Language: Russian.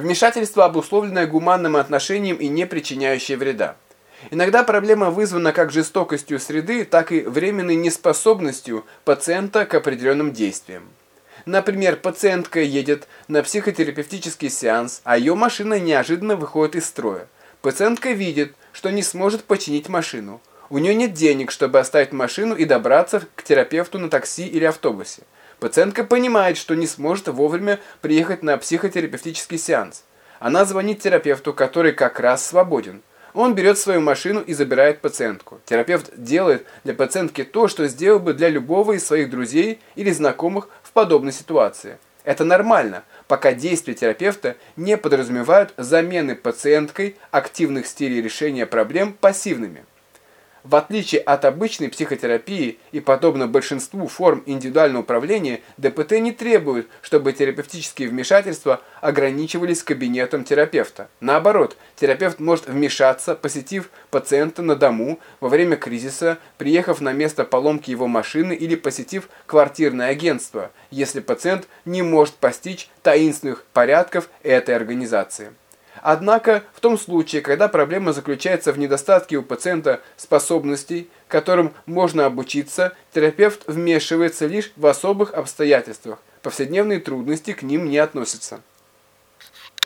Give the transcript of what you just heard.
Вмешательство, обусловленное гуманным отношением и не причиняющее вреда. Иногда проблема вызвана как жестокостью среды, так и временной неспособностью пациента к определенным действиям. Например, пациентка едет на психотерапевтический сеанс, а ее машина неожиданно выходит из строя. Пациентка видит, что не сможет починить машину. У нее нет денег, чтобы оставить машину и добраться к терапевту на такси или автобусе. Пациентка понимает, что не сможет вовремя приехать на психотерапевтический сеанс. Она звонит терапевту, который как раз свободен. Он берет свою машину и забирает пациентку. Терапевт делает для пациентки то, что сделал бы для любого из своих друзей или знакомых в подобной ситуации. Это нормально, пока действия терапевта не подразумевают замены пациенткой активных стилей решения проблем пассивными. В отличие от обычной психотерапии и подобно большинству форм индивидуального управления, ДПТ не требует, чтобы терапевтические вмешательства ограничивались кабинетом терапевта. Наоборот, терапевт может вмешаться, посетив пациента на дому во время кризиса, приехав на место поломки его машины или посетив квартирное агентство, если пациент не может постичь таинственных порядков этой организации. Однако, в том случае, когда проблема заключается в недостатке у пациента способностей, которым можно обучиться, терапевт вмешивается лишь в особых обстоятельствах. Повседневные трудности к ним не относятся.